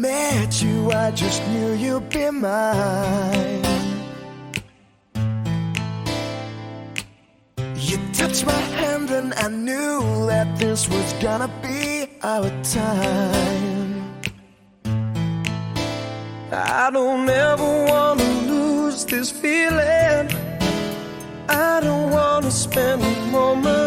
met you, I just knew you'd be mine. You touched my hand, and I knew that this was gonna be our time. I don't ever wanna lose this feeling. I don't wanna spend a moment.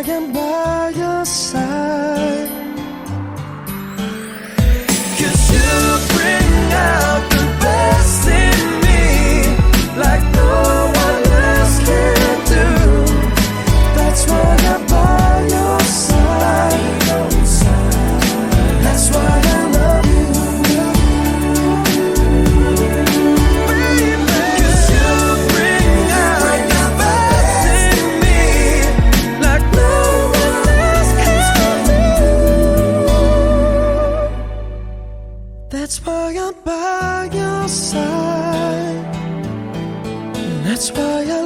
I am That's why I'm by your side. That's why I